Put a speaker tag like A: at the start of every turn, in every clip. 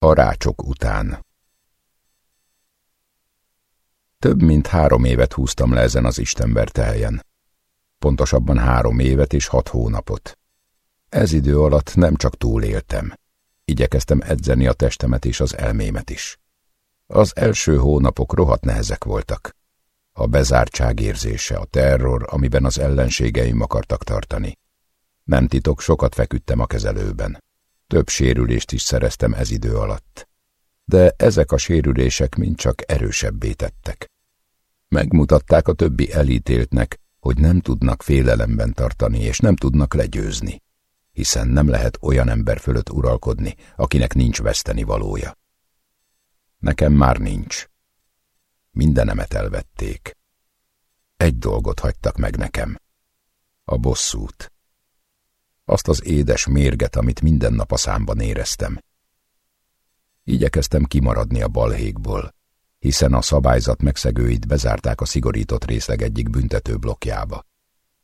A: A rácsok után Több mint három évet húztam le ezen az Istenverte helyen. Pontosabban három évet és hat hónapot. Ez idő alatt nem csak túléltem. Igyekeztem edzeni a testemet és az elmémet is. Az első hónapok rohadt nehezek voltak. A bezártság érzése, a terror, amiben az ellenségeim akartak tartani. Nem titok, sokat feküdtem a kezelőben. Több sérülést is szereztem ez idő alatt. De ezek a sérülések mind csak erősebbé tettek. Megmutatták a többi elítéltnek, hogy nem tudnak félelemben tartani, és nem tudnak legyőzni, hiszen nem lehet olyan ember fölött uralkodni, akinek nincs veszteni valója. Nekem már nincs. Mindenemet elvették. Egy dolgot hagytak meg nekem. A bosszút. Azt az édes mérget, amit minden nap a számban éreztem. Igyekeztem kimaradni a balhékból, hiszen a szabályzat megszegőit bezárták a szigorított részleg egyik büntető blokkjába.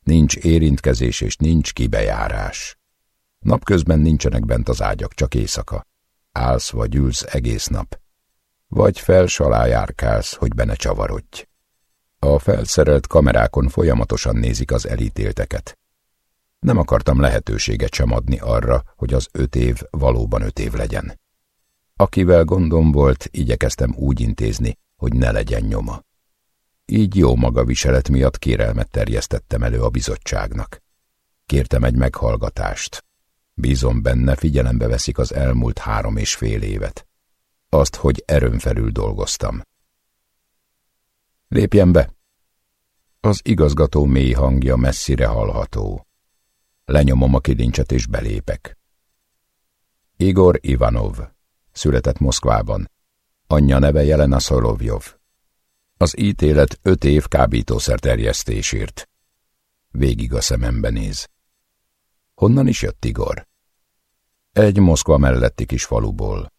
A: Nincs érintkezés és nincs kibejárás. Napközben nincsenek bent az ágyak, csak éjszaka. Állsz vagy ülsz egész nap. Vagy fels alá hogy benne csavarodj. A felszerelt kamerákon folyamatosan nézik az elítélteket. Nem akartam lehetőséget sem adni arra, hogy az öt év valóban öt év legyen. Akivel gondom volt, igyekeztem úgy intézni, hogy ne legyen nyoma. Így jó maga viselet miatt kérelmet terjesztettem elő a bizottságnak. Kértem egy meghallgatást. Bízom benne, figyelembe veszik az elmúlt három és fél évet. Azt, hogy erőn felül dolgoztam. Lépjen be! Az igazgató mély hangja messzire hallható. Lenyomom a kilincset és belépek. Igor Ivanov Született Moszkvában. Anyja neve Jelena Szolovjov. Az ítélet öt év kábítószer terjesztésért. Végig a szemembe néz. Honnan is jött Igor? Egy Moszkva melletti kis faluból.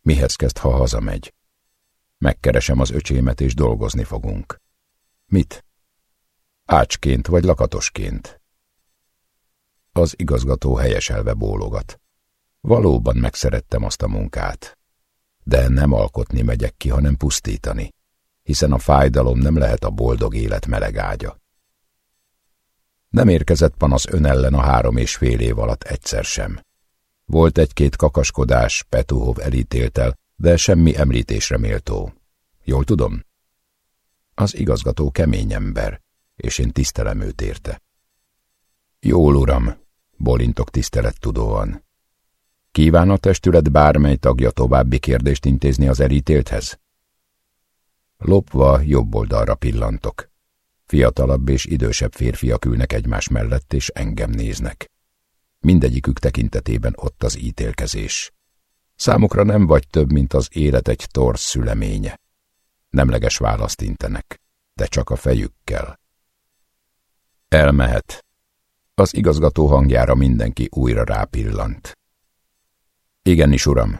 A: Mihez kezd, ha hazamegy? Megkeresem az öcsémet, és dolgozni fogunk. Mit? Ácsként vagy lakatosként? Az igazgató helyeselve bólogat. Valóban megszerettem azt a munkát. De nem alkotni megyek ki, hanem pusztítani, hiszen a fájdalom nem lehet a boldog élet meleg ágya. Nem érkezett panasz ön ellen a három és fél év alatt egyszer sem. Volt egy-két kakaskodás, Petuhov elítéltel, de semmi említésre méltó. Jól tudom? Az igazgató kemény ember, és én tisztelem őt érte. Jól, uram, bolintok tisztelettudóan. Kíván a testület bármely tagja további kérdést intézni az elítélthez? Lopva jobb oldalra pillantok. Fiatalabb és idősebb férfiak ülnek egymás mellett, és engem néznek. Mindegyikük tekintetében ott az ítélkezés. Számukra nem vagy több, mint az élet egy torz szüleménye. Nemleges választ intenek, de csak a fejükkel. Elmehet. Az igazgató hangjára mindenki újra rápillant. Igenis, uram.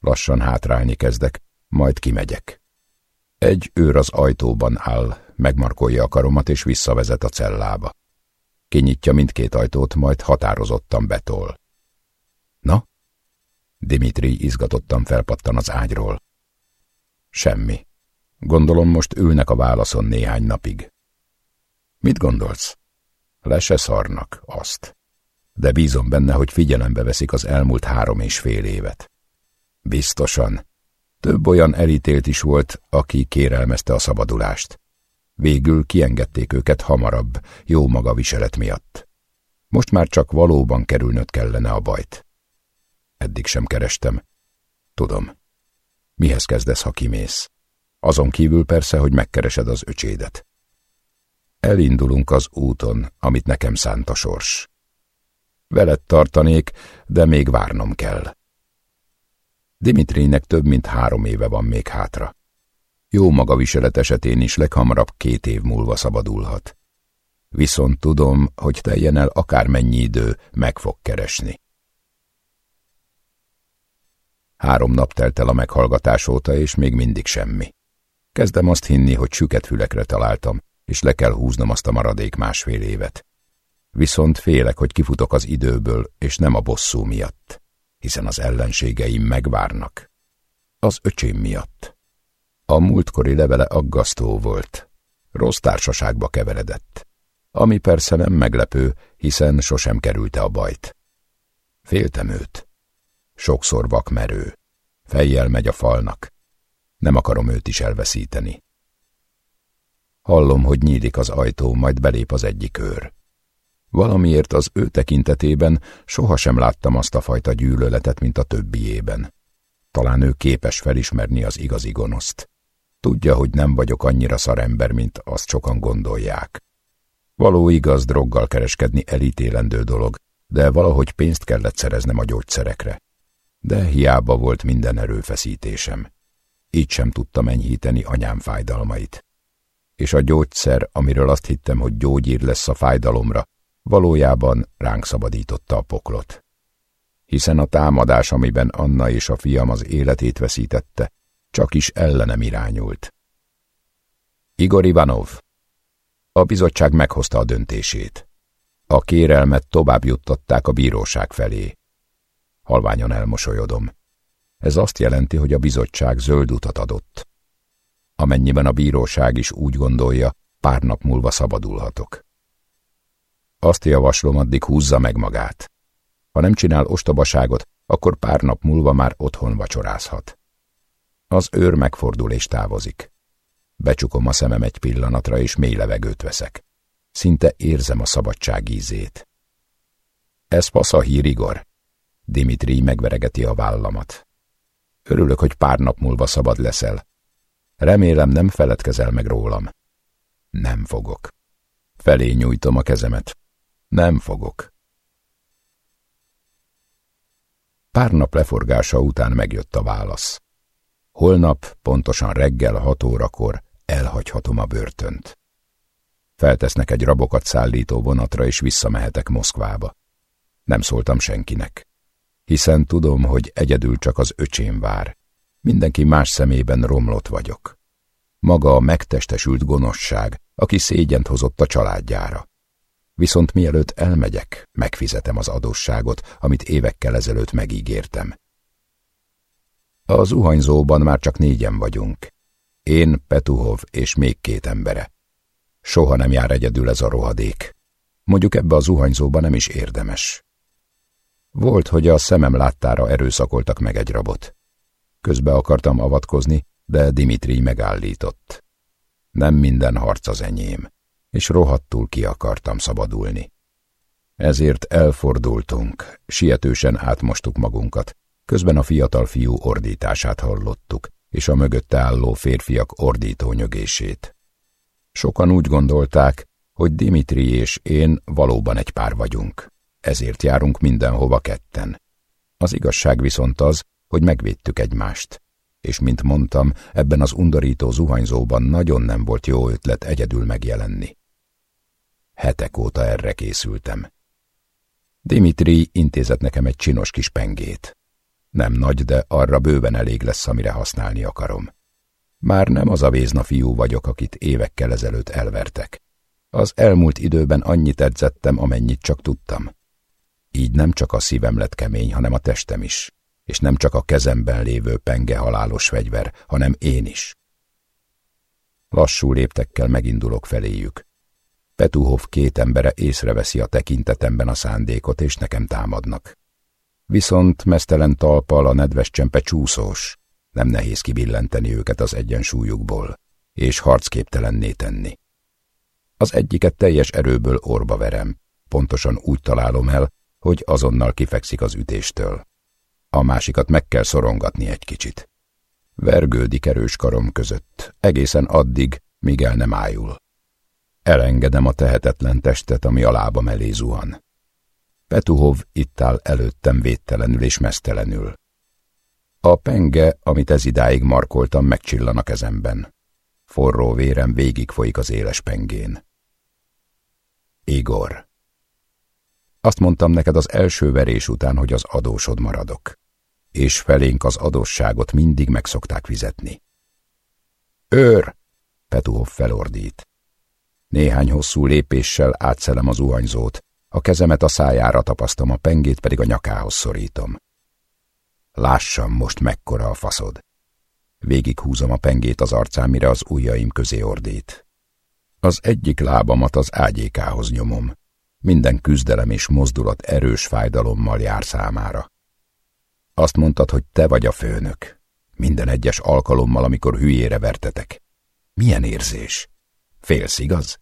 A: Lassan hátrálni kezdek, majd kimegyek. Egy őr az ajtóban áll, megmarkolja a karomat és visszavezet a cellába. Kinyitja mindkét ajtót, majd határozottan betol. Na? Dimitri izgatottan felpattan az ágyról. Semmi. Gondolom most ülnek a válaszon néhány napig. Mit gondolsz? Le se szarnak, azt de bízom benne, hogy figyelembe veszik az elmúlt három és fél évet. Biztosan. Több olyan elítélt is volt, aki kérelmezte a szabadulást. Végül kiengedték őket hamarabb, jó maga viselet miatt. Most már csak valóban kerülnöd kellene a bajt. Eddig sem kerestem. Tudom. Mihez kezdesz, ha kimész? Azon kívül persze, hogy megkeresed az öcsédet. Elindulunk az úton, amit nekem szánt a sors. Veled tartanék, de még várnom kell. Dimitrinek több mint három éve van még hátra. Jó maga viselet esetén is leghamarabb két év múlva szabadulhat. Viszont tudom, hogy teljen el akármennyi idő meg fog keresni. Három nap telt el a meghallgatás óta, és még mindig semmi. Kezdem azt hinni, hogy süket fülekre találtam, és le kell húznom azt a maradék másfél évet viszont félek, hogy kifutok az időből, és nem a bosszú miatt. hiszen az ellenségeim megvárnak. Az öcsém miatt. A múltkori levele aggasztó volt. Rossz társaságba keveredett. Ami persze nem meglepő, hiszen sosem kerülte a bajt. Féltem őt. Sokszor vakmerő. Fejjel megy a falnak. Nem akarom őt is elveszíteni. Hallom, hogy nyílik az ajtó, majd belép az egyik őr. Valamiért az ő tekintetében sohasem láttam azt a fajta gyűlöletet, mint a többiében. Talán ő képes felismerni az igazi gonoszt. Tudja, hogy nem vagyok annyira szarember, mint azt sokan gondolják. Való igaz, droggal kereskedni elítélendő dolog, de valahogy pénzt kellett szereznem a gyógyszerekre. De hiába volt minden erőfeszítésem. Így sem tudtam enyhíteni anyám fájdalmait. És a gyógyszer, amiről azt hittem, hogy gyógyír lesz a fájdalomra, valójában ránk szabadította a poklot. Hiszen a támadás, amiben Anna és a fiam az életét veszítette, csak is ellenem irányult. Igor Ivanov. A bizottság meghozta a döntését. A kérelmet tovább juttatták a bíróság felé. Halványan elmosolyodom. Ez azt jelenti, hogy a bizottság zöld utat adott. Amennyiben a bíróság is úgy gondolja, pár nap múlva szabadulhatok. Azt javaslom, addig húzza meg magát. Ha nem csinál ostobaságot, akkor pár nap múlva már otthon vacsorázhat. Az őr megfordul és távozik. Becsukom a szemem egy pillanatra, és mély levegőt veszek. Szinte érzem a szabadság ízét. Ez fasz a hír, Igor. Dimitri megveregeti a vállamat. Örülök, hogy pár nap múlva szabad leszel. Remélem nem feledkezel meg rólam. Nem fogok. Felé nyújtom a kezemet. Nem fogok. Pár nap leforgása után megjött a válasz. Holnap, pontosan reggel hat órakor elhagyhatom a börtönt. Feltesznek egy rabokat szállító vonatra, és visszamehetek Moszkvába. Nem szóltam senkinek, hiszen tudom, hogy egyedül csak az öcsém vár. Mindenki más szemében romlott vagyok. Maga a megtestesült gonoszság, aki szégyent hozott a családjára. Viszont mielőtt elmegyek, megfizetem az adósságot, amit évekkel ezelőtt megígértem. A zuhanyzóban már csak négyen vagyunk. Én, Petuhov és még két embere. Soha nem jár egyedül ez a rohadék. Mondjuk ebbe a zuhanyzóba nem is érdemes. Volt, hogy a szemem láttára erőszakoltak meg egy rabot. Közbe akartam avatkozni, de Dimitri megállított. Nem minden harc az enyém, és rohadtul ki akartam szabadulni. Ezért elfordultunk, sietősen átmostuk magunkat, közben a fiatal fiú ordítását hallottuk, és a mögötte álló férfiak ordító nyögését. Sokan úgy gondolták, hogy Dimitri és én valóban egy pár vagyunk, ezért járunk mindenhova ketten. Az igazság viszont az, hogy megvédtük egymást, és mint mondtam, ebben az undorító zuhanyzóban nagyon nem volt jó ötlet egyedül megjelenni. Hetek óta erre készültem. Dimitri intézett nekem egy csinos kis pengét. Nem nagy, de arra bőven elég lesz, amire használni akarom. Már nem az a vézna fiú vagyok, akit évekkel ezelőtt elvertek. Az elmúlt időben annyit edzettem, amennyit csak tudtam. Így nem csak a szívem lett kemény, hanem a testem is, és nem csak a kezemben lévő penge halálos fegyver, hanem én is. Lassú léptekkel megindulok feléjük. Petuhov két embere észreveszi a tekintetemben a szándékot, és nekem támadnak. Viszont mesztelen talpal a nedves csempe csúszós, nem nehéz kibillenteni őket az egyensúlyukból, és harcképtelenné tenni. Az egyiket teljes erőből orba verem, pontosan úgy találom el, hogy azonnal kifekszik az ütéstől. A másikat meg kell szorongatni egy kicsit. Vergődik erős karom között, egészen addig, míg el nem ájul. Elengedem a tehetetlen testet, ami a lábam elé zuhan. Petuhov itt áll előttem védtelenül és mesztelenül. A penge, amit ez idáig markoltam, megcsillan a kezemben. Forró vérem végig folyik az éles pengén. Igor. Azt mondtam neked az első verés után, hogy az adósod maradok. És felénk az adósságot mindig meg szokták fizetni. Őr! Petuhov felordít. Néhány hosszú lépéssel átszelem az uhanyzót, a kezemet a szájára tapasztom, a pengét pedig a nyakához szorítom. Lássam most mekkora a faszod. Végighúzom a pengét az arcán, mire az ujjaim közé ordít. Az egyik lábamat az ágyékához nyomom. Minden küzdelem és mozdulat erős fájdalommal jár számára. Azt mondtad, hogy te vagy a főnök. Minden egyes alkalommal, amikor hülyére vertetek. Milyen érzés? Félsz, igaz?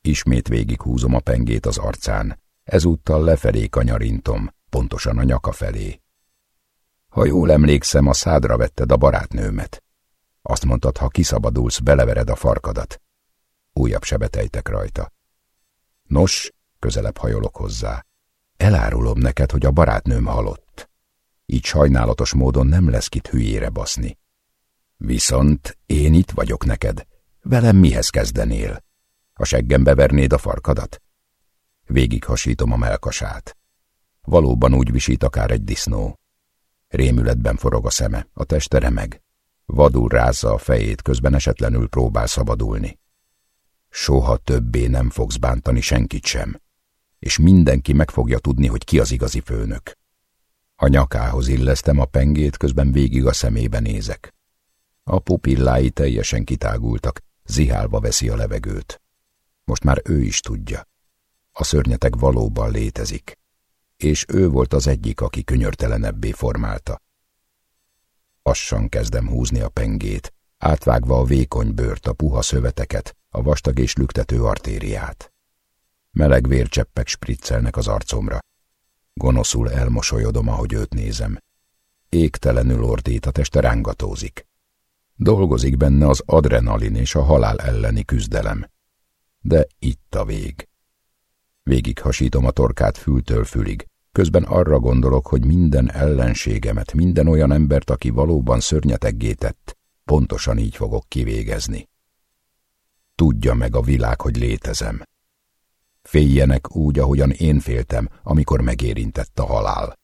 A: Ismét végighúzom a pengét az arcán, ezúttal lefelé kanyarintom, pontosan a nyaka felé. Ha jól emlékszem, a szádra vetted a barátnőmet. Azt mondtad, ha kiszabadulsz, belevered a farkadat. Újabb sebet ejtek rajta. Nos, közelebb hajolok hozzá. Elárulom neked, hogy a barátnőm halott. Így sajnálatos módon nem lesz kit hülyére baszni. Viszont én itt vagyok neked. Velem mihez kezdenél? A seggembe vernéd a farkadat? Végig hasítom a melkasát. Valóban úgy visít akár egy disznó. Rémületben forog a szeme, a teste remeg. Vadul rázza a fejét, közben esetlenül próbál szabadulni. Soha többé nem fogsz bántani senkit sem, és mindenki meg fogja tudni, hogy ki az igazi főnök. A nyakához illesztem a pengét, közben végig a szemébe nézek. A pupillái teljesen kitágultak, zihálva veszi a levegőt. Most már ő is tudja. A szörnyetek valóban létezik, és ő volt az egyik, aki könyörtelenebbé formálta. Lassan kezdem húzni a pengét, átvágva a vékony bőrt, a puha szöveteket, a vastag és lüktető artériát. Meleg vércseppek spriccelnek az arcomra. Gonoszul elmosolyodom, ahogy őt nézem. Égtelenül ordít, a teste rángatózik. Dolgozik benne az adrenalin és a halál elleni küzdelem. De itt a vég. Végig hasítom a torkát fültől fülig, közben arra gondolok, hogy minden ellenségemet, minden olyan embert, aki valóban szörnyeteggé tett, pontosan így fogok kivégezni. Tudja meg a világ, hogy létezem. Féljenek úgy, ahogyan én féltem, amikor megérintett a halál.